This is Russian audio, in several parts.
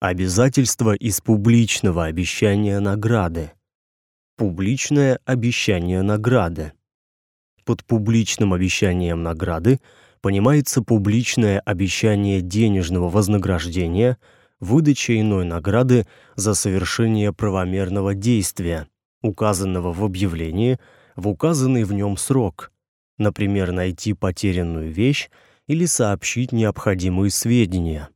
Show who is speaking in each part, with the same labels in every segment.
Speaker 1: Обязательство из публичного обещания награды. Публичное обещание награды. Под публичным обещанием награды понимается публичное обещание денежного вознаграждения, выдача иной награды за совершение правомерного действия, указанного в объявлении, в указанный в нем срок, например, найти потерянную вещь или сообщить необходимые сведения.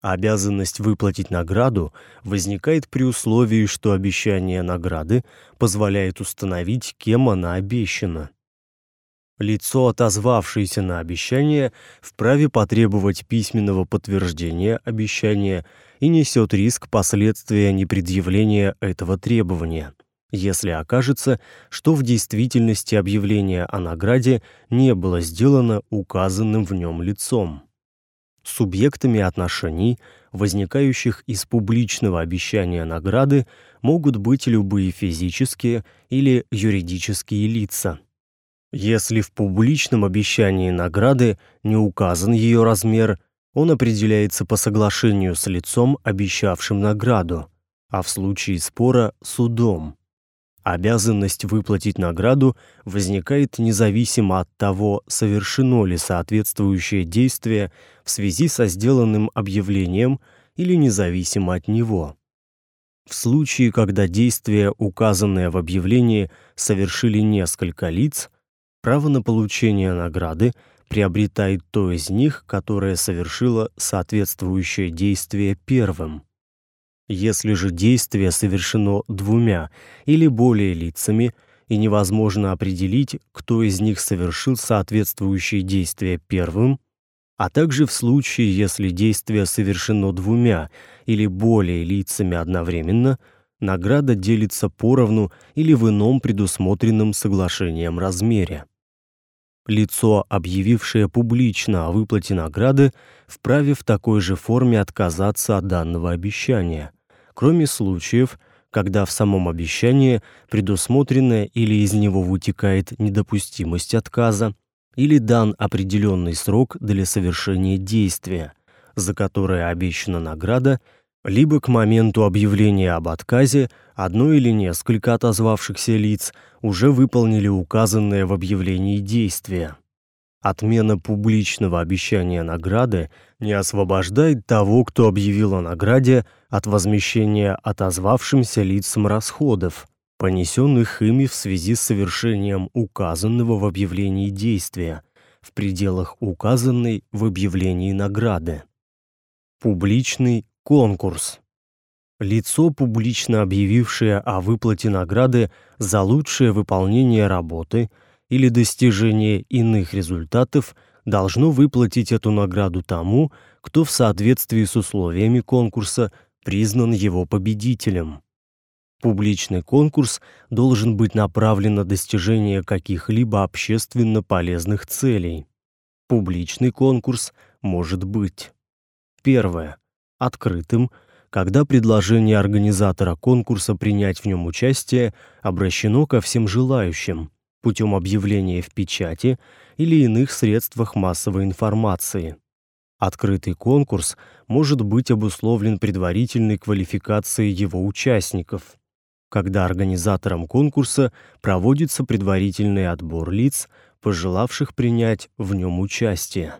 Speaker 1: Обязанность выплатить награду возникает при условии, что обещание награды позволяет установить, кем она обещана. Лицо, отозвавшееся на обещание, вправе потребовать письменного подтверждения обещания и несет риск последствия непредъявления этого требования, если окажется, что в действительности объявление о награде не было сделано указанным в нем лицом субъектами отношений, возникающих из публичного обещания награды, могут быть любые физические или юридические лица. Если в публичном обещании награды не указан ее размер, он определяется по соглашению с лицом, обещавшим награду, а в случае спора судом. Обязанность выплатить награду возникает независимо от того, совершено ли соответствующее действие в связи со сделанным объявлением или независимо от него. В случае, когда действие, указанное в объявлении, совершили несколько лиц, право на получение награды приобретает то из них, которое совершило соответствующее действие первым. Если же действие совершено двумя или более лицами, и невозможно определить, кто из них совершил соответствующее действие первым, а также в случае, если действие совершено двумя или более лицами одновременно, награда делится поровну или в ином предусмотренном соглашением размере. Лицо, объявившее публично о выплате награды, вправе в такой же форме отказаться от данного обещания – кроме случаев, когда в самом обещании предусмотрена или из него вытекает недопустимость отказа, или дан определенный срок для совершения действия, за которое обещана награда, либо к моменту объявления об отказе одно или несколько отозвавшихся лиц уже выполнили указанное в объявлении действие. Отмена публичного обещания награды не освобождает того, кто объявил о награде, от возмещения отозвавшимся лицам расходов, понесенных ими в связи с совершением указанного в объявлении действия в пределах указанной в объявлении награды. Публичный конкурс. Лицо, публично объявившее о выплате награды за лучшее выполнение работы – или достижение иных результатов должно выплатить эту награду тому, кто в соответствии с условиями конкурса признан его победителем. Публичный конкурс должен быть направлен на достижение каких-либо общественно полезных целей. Публичный конкурс может быть: первое открытым, когда предложение организатора конкурса принять в нем участие обращено ко всем желающим путем объявления в печати или иных средствах массовой информации. Открытый конкурс может быть обусловлен предварительной квалификацией его участников, когда организатором конкурса проводится предварительный отбор лиц, пожелавших принять в нем участие.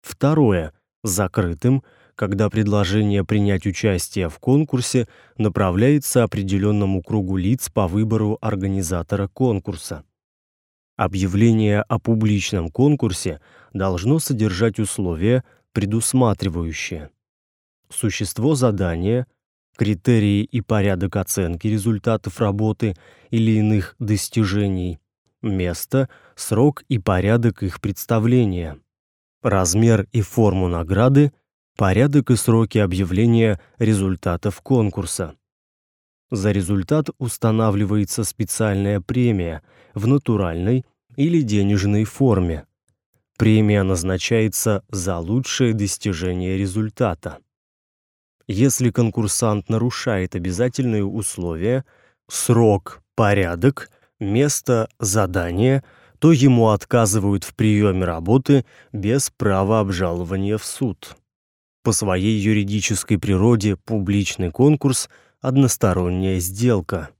Speaker 1: Второе закрытым, когда предложение принять участие в конкурсе направляется определенному кругу лиц по выбору организатора конкурса. Объявление о публичном конкурсе должно содержать условия, предусматривающие существо задания, критерии и порядок оценки результатов работы или иных достижений, место, срок и порядок их представления, размер и форму награды, порядок и сроки объявления результатов конкурса. За результат устанавливается специальная премия в натуральной или денежной форме. Премия назначается за лучшее достижение результата. Если конкурсант нарушает обязательные условия, срок, порядок, место, задание, то ему отказывают в приеме работы без права обжалования в суд. По своей юридической природе публичный конкурс односторонняя сделка.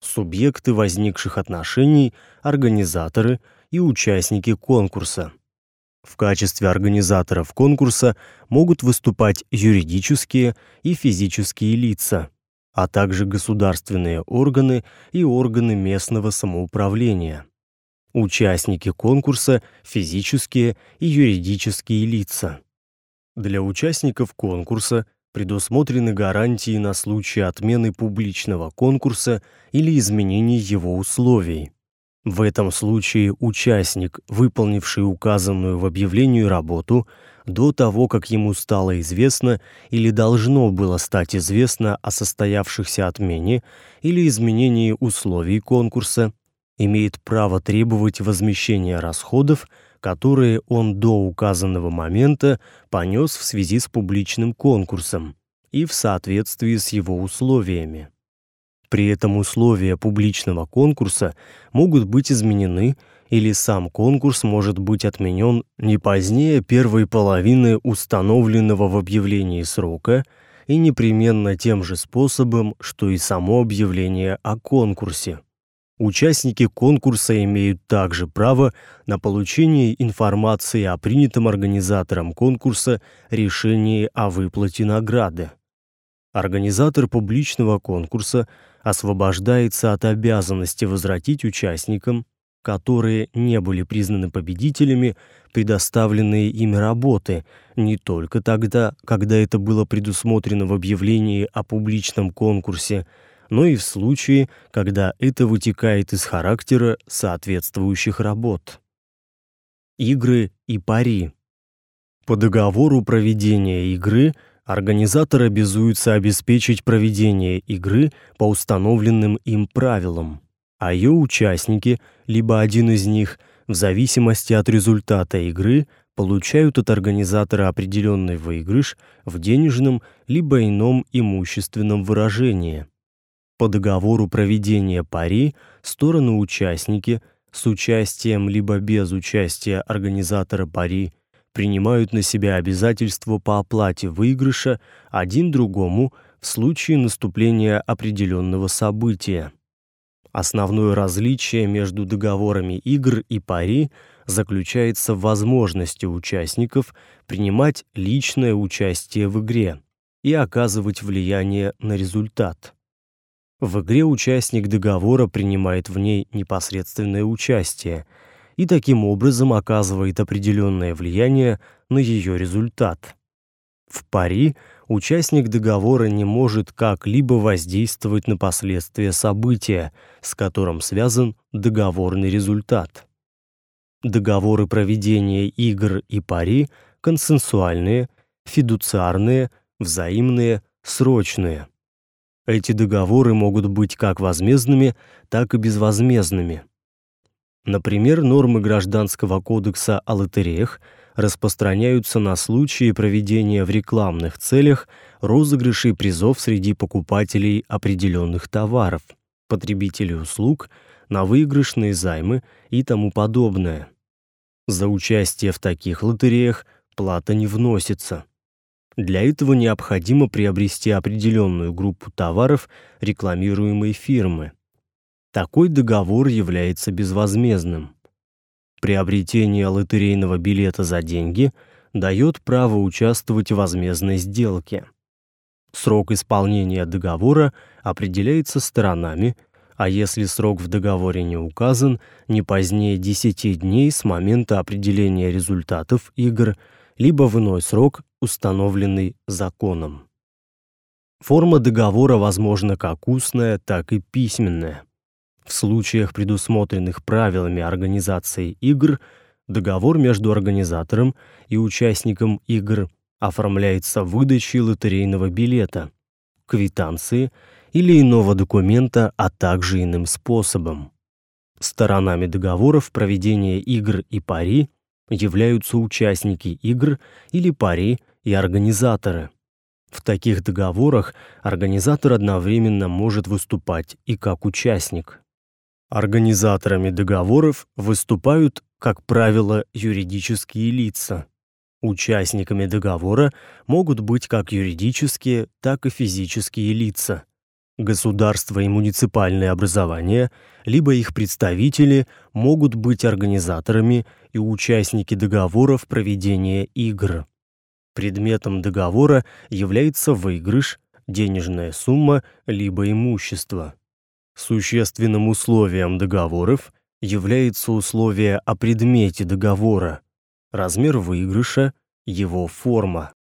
Speaker 1: Субъекты возникших отношений организаторы и участники конкурса. В качестве организаторов конкурса могут выступать юридические и физические лица, а также государственные органы и органы местного самоуправления. Участники конкурса физические и юридические лица. Для участников конкурса предусмотрены гарантии на случай отмены публичного конкурса или изменений его условий. В этом случае участник, выполнивший указанную в объявлении работу, до того, как ему стало известно или должно было стать известно о состоявшихся отмене или изменении условий конкурса, имеет право требовать возмещения расходов, которые он до указанного момента понес в связи с публичным конкурсом и в соответствии с его условиями. При этом условия публичного конкурса могут быть изменены или сам конкурс может быть отменен не позднее первой половины установленного в объявлении срока и непременно тем же способом, что и само объявление о конкурсе. Участники конкурса имеют также право на получение информации о принятом организатором конкурса решении о выплате награды. Организатор публичного конкурса освобождается от обязанности возвратить участникам, которые не были признаны победителями, предоставленные ими работы, не только тогда, когда это было предусмотрено в объявлении о публичном конкурсе, но и в случае, когда это вытекает из характера соответствующих работ. Игры и пари. По договору проведения игры организатор обязуется обеспечить проведение игры по установленным им правилам, а ее участники, либо один из них, в зависимости от результата игры, получают от организатора определенный выигрыш в денежном либо ином имущественном выражении. По договору проведения пари стороны-участники с участием либо без участия организатора пари принимают на себя обязательство по оплате выигрыша один другому в случае наступления определенного события. Основное различие между договорами игр и пари заключается в возможности участников принимать личное участие в игре и оказывать влияние на результат. В игре участник договора принимает в ней непосредственное участие и таким образом оказывает определенное влияние на ее результат. В пари участник договора не может как-либо воздействовать на последствия события, с которым связан договорный результат. Договоры проведения игр и пари консенсуальные, фидуциарные, взаимные, срочные. Эти договоры могут быть как возмездными, так и безвозмездными. Например, нормы Гражданского кодекса о лотереях распространяются на случаи проведения в рекламных целях розыгрышей призов среди покупателей определенных товаров, потребителей услуг, на выигрышные займы и тому подобное. За участие в таких лотереях плата не вносится. Для этого необходимо приобрести определенную группу товаров рекламируемой фирмы. Такой договор является безвозмездным. Приобретение лотерейного билета за деньги дает право участвовать в возмездной сделке. Срок исполнения договора определяется сторонами, а если срок в договоре не указан, не позднее 10 дней с момента определения результатов игр, либо в иной срок, установленный законом. Форма договора возможна как устная, так и письменная. В случаях, предусмотренных правилами организации игр, договор между организатором и участником игр оформляется выдачей лотерейного билета, квитанции или иного документа, а также иным способом. Сторонами договоров проведения игр и пари являются участники игр или пари и организаторы. В таких договорах организатор одновременно может выступать и как участник. Организаторами договоров выступают, как правило, юридические лица. Участниками договора могут быть как юридические, так и физические лица. Государства и муниципальные образования, либо их представители могут быть организаторами и участники договоров проведения игр. Предметом договора является выигрыш, денежная сумма либо имущество. Существенным условием договоров является условие о предмете договора, размер выигрыша, его форма.